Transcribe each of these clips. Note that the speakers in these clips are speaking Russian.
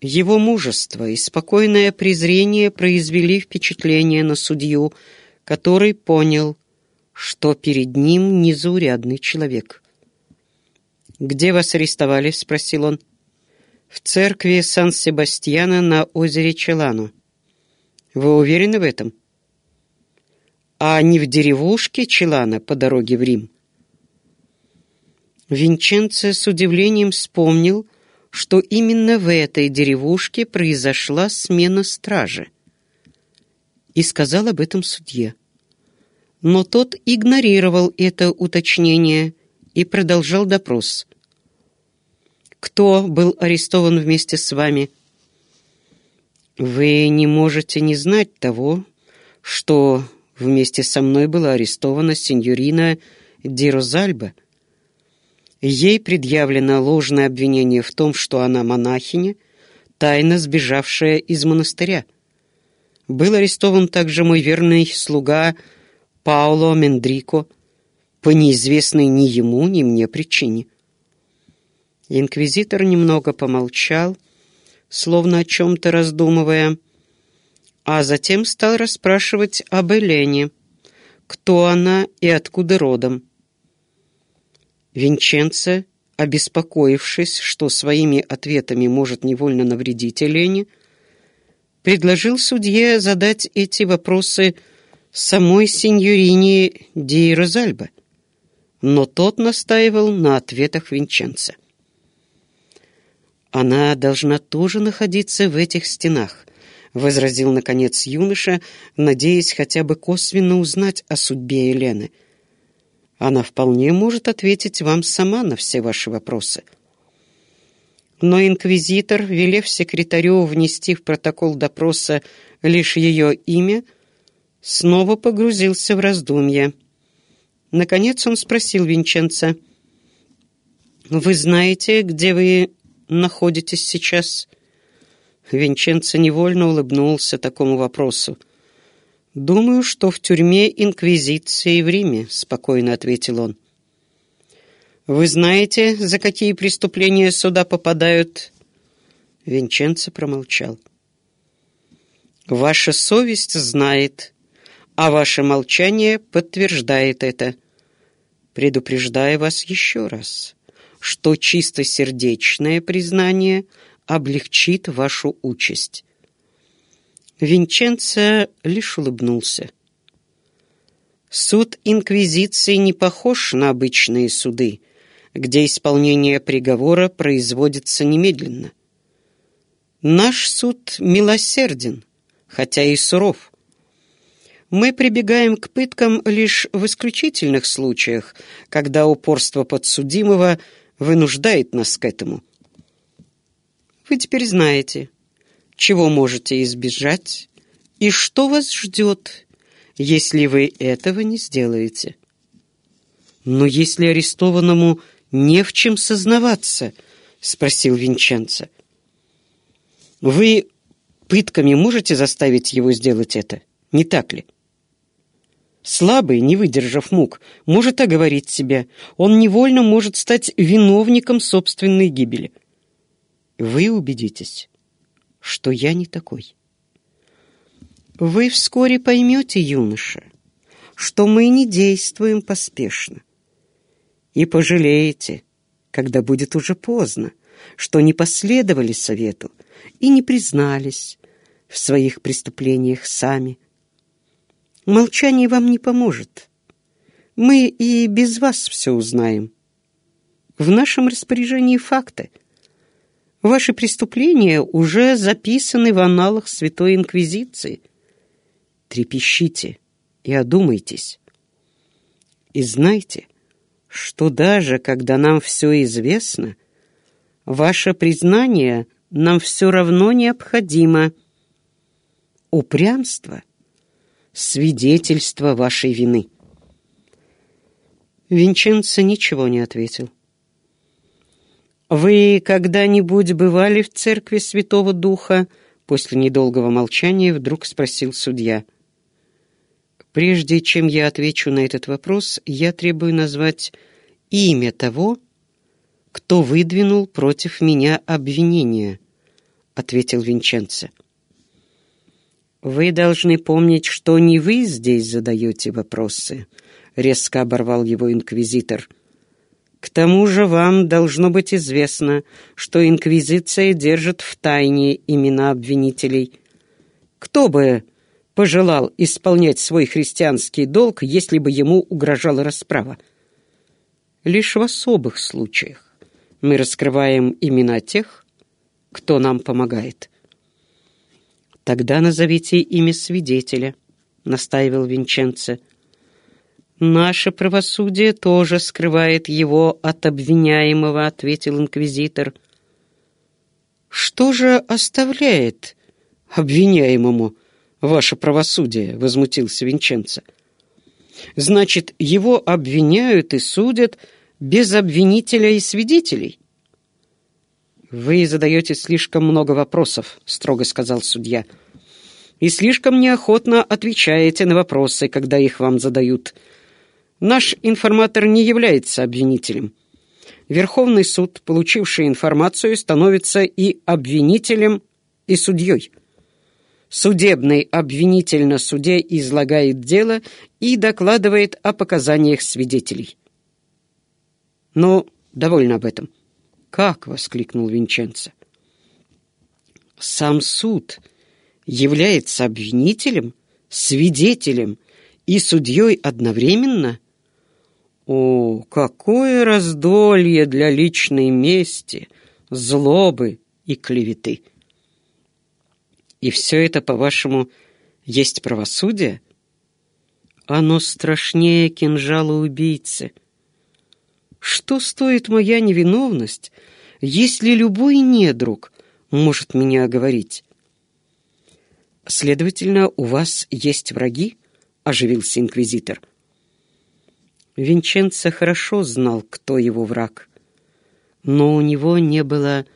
Его мужество и спокойное презрение произвели впечатление на судью, который понял, что перед ним незаурядный человек. «Где вас арестовали?» — спросил он. «В церкви Сан-Себастьяна на озере Челану. Вы уверены в этом?» «А не в деревушке Челана по дороге в Рим?» Винченцо с удивлением вспомнил, что именно в этой деревушке произошла смена стражи, и сказал об этом судье. Но тот игнорировал это уточнение и продолжал допрос. «Кто был арестован вместе с вами?» «Вы не можете не знать того, что вместе со мной была арестована сеньорина Ди Розальба», Ей предъявлено ложное обвинение в том, что она монахиня, тайно сбежавшая из монастыря. Был арестован также мой верный слуга Пауло Мендрико по неизвестной ни ему, ни мне причине. Инквизитор немного помолчал, словно о чем-то раздумывая, а затем стал расспрашивать об Элене, кто она и откуда родом. Винченце, обеспокоившись, что своими ответами может невольно навредить Елене, предложил судье задать эти вопросы самой сеньорине Ди Розальбо, но тот настаивал на ответах Винченца. «Она должна тоже находиться в этих стенах», — возразил, наконец, юноша, надеясь хотя бы косвенно узнать о судьбе Елены — она вполне может ответить вам сама на все ваши вопросы. Но инквизитор, велев секретарю внести в протокол допроса лишь ее имя, снова погрузился в раздумья. Наконец он спросил Винченца, «Вы знаете, где вы находитесь сейчас?» Винченцо невольно улыбнулся такому вопросу. «Думаю, что в тюрьме Инквизиции в Риме», — спокойно ответил он. «Вы знаете, за какие преступления сюда попадают?» Винченцо промолчал. «Ваша совесть знает, а ваше молчание подтверждает это. Предупреждаю вас еще раз, что чистосердечное признание облегчит вашу участь. Винченцо лишь улыбнулся. Суд Инквизиции не похож на обычные суды, где исполнение приговора производится немедленно. Наш суд милосерден, хотя и суров. Мы прибегаем к пыткам лишь в исключительных случаях, когда упорство подсудимого вынуждает нас к этому. Вы теперь знаете, чего можете избежать и что вас ждет, если вы этого не сделаете. «Но если арестованному не в чем сознаваться?» — спросил Винченцо. «Вы пытками можете заставить его сделать это, не так ли?» Слабый, не выдержав мук, может оговорить себя. Он невольно может стать виновником собственной гибели. Вы убедитесь что я не такой. Вы вскоре поймете, юноша, что мы не действуем поспешно. И пожалеете, когда будет уже поздно, что не последовали совету и не признались в своих преступлениях сами. Молчание вам не поможет. Мы и без вас все узнаем. В нашем распоряжении факты — Ваши преступления уже записаны в аналах Святой Инквизиции. Трепещите и одумайтесь. И знайте, что даже когда нам все известно, ваше признание нам все равно необходимо. Упрямство — свидетельство вашей вины. Винченцо ничего не ответил. «Вы когда-нибудь бывали в церкви Святого Духа?» После недолгого молчания вдруг спросил судья. «Прежде чем я отвечу на этот вопрос, я требую назвать имя того, кто выдвинул против меня обвинение», ответил Винченце. «Вы должны помнить, что не вы здесь задаете вопросы», — резко оборвал его инквизитор. «К тому же вам должно быть известно, что инквизиция держит в тайне имена обвинителей. Кто бы пожелал исполнять свой христианский долг, если бы ему угрожала расправа? Лишь в особых случаях мы раскрываем имена тех, кто нам помогает». «Тогда назовите имя свидетеля», — настаивал Винченце. «Наше правосудие тоже скрывает его от обвиняемого», — ответил инквизитор. «Что же оставляет обвиняемому ваше правосудие?» — возмутился Винченце. «Значит, его обвиняют и судят без обвинителя и свидетелей?» «Вы задаете слишком много вопросов», — строго сказал судья. «И слишком неохотно отвечаете на вопросы, когда их вам задают. Наш информатор не является обвинителем. Верховный суд, получивший информацию, становится и обвинителем, и судьей. Судебный обвинитель на суде излагает дело и докладывает о показаниях свидетелей. Но довольно об этом. «Как?» — воскликнул Винченцо. «Сам суд является обвинителем, свидетелем и судьей одновременно?» «О, какое раздолье для личной мести, злобы и клеветы!» «И все это, по-вашему, есть правосудие?» «Оно страшнее кинжала убийцы». Что стоит моя невиновность, если любой недруг может меня оговорить? Следовательно, у вас есть враги? Оживился инквизитор. Винченцо хорошо знал, кто его враг, но у него не было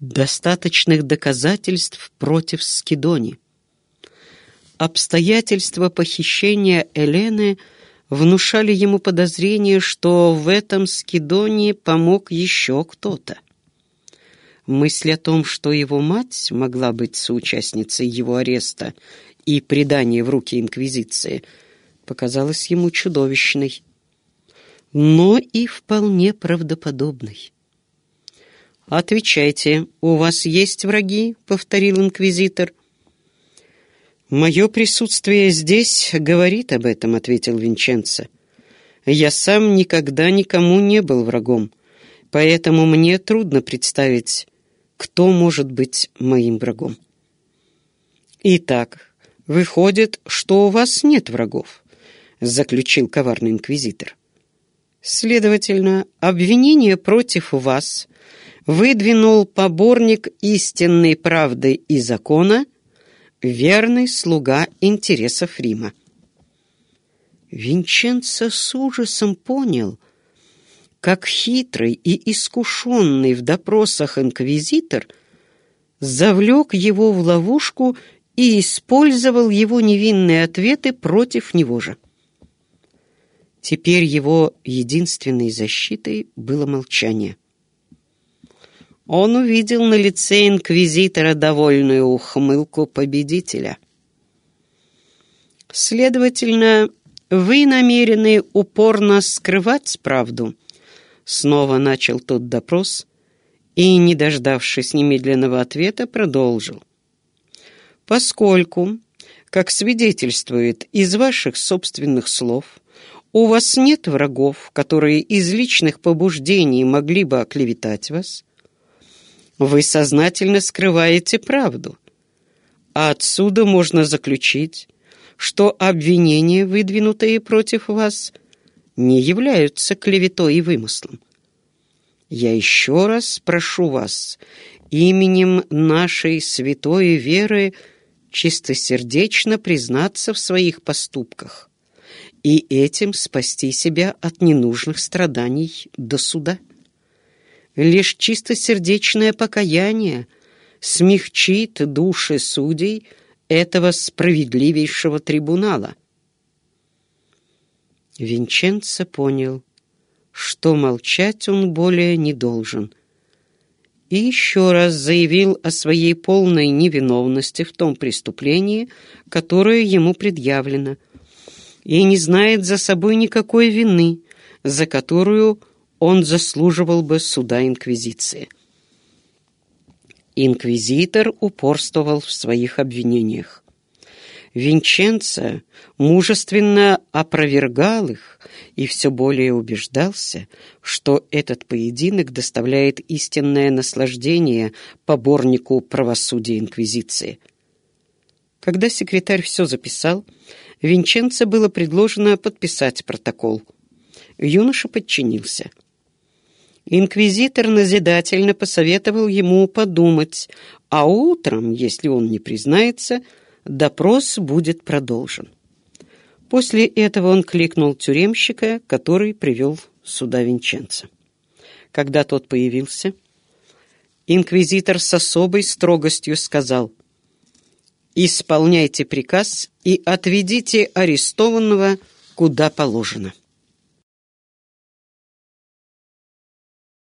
достаточных доказательств против Скидони. Обстоятельства похищения Элены – внушали ему подозрение, что в этом Скидоне помог еще кто-то. Мысль о том, что его мать могла быть соучастницей его ареста и предания в руки Инквизиции, показалась ему чудовищной, но и вполне правдоподобной. «Отвечайте, у вас есть враги?» — повторил инквизитор — «Мое присутствие здесь говорит об этом», — ответил Винченцо. «Я сам никогда никому не был врагом, поэтому мне трудно представить, кто может быть моим врагом». «Итак, выходит, что у вас нет врагов», — заключил коварный инквизитор. «Следовательно, обвинение против вас выдвинул поборник истинной правды и закона — верный слуга интересов Рима. Винченцо с ужасом понял, как хитрый и искушенный в допросах инквизитор завлек его в ловушку и использовал его невинные ответы против него же. Теперь его единственной защитой было молчание. Он увидел на лице инквизитора довольную ухмылку победителя. «Следовательно, вы намерены упорно скрывать правду?» Снова начал тот допрос и, не дождавшись немедленного ответа, продолжил. «Поскольку, как свидетельствует из ваших собственных слов, у вас нет врагов, которые из личных побуждений могли бы оклеветать вас, вы сознательно скрываете правду. А отсюда можно заключить, что обвинения, выдвинутые против вас, не являются клеветой и вымыслом. Я еще раз прошу вас именем нашей святой веры чистосердечно признаться в своих поступках и этим спасти себя от ненужных страданий до суда. Лишь чистосердечное покаяние смягчит души судей этого справедливейшего трибунала. Винченцо понял, что молчать он более не должен, и еще раз заявил о своей полной невиновности в том преступлении, которое ему предъявлено, и не знает за собой никакой вины, за которую он заслуживал бы суда Инквизиции. Инквизитор упорствовал в своих обвинениях. Винченцо мужественно опровергал их и все более убеждался, что этот поединок доставляет истинное наслаждение поборнику правосудия Инквизиции. Когда секретарь все записал, Винченцо было предложено подписать протокол. Юноша подчинился. Инквизитор назидательно посоветовал ему подумать, а утром, если он не признается, допрос будет продолжен. После этого он кликнул тюремщика, который привел сюда Винченца. Когда тот появился, инквизитор с особой строгостью сказал «Исполняйте приказ и отведите арестованного куда положено».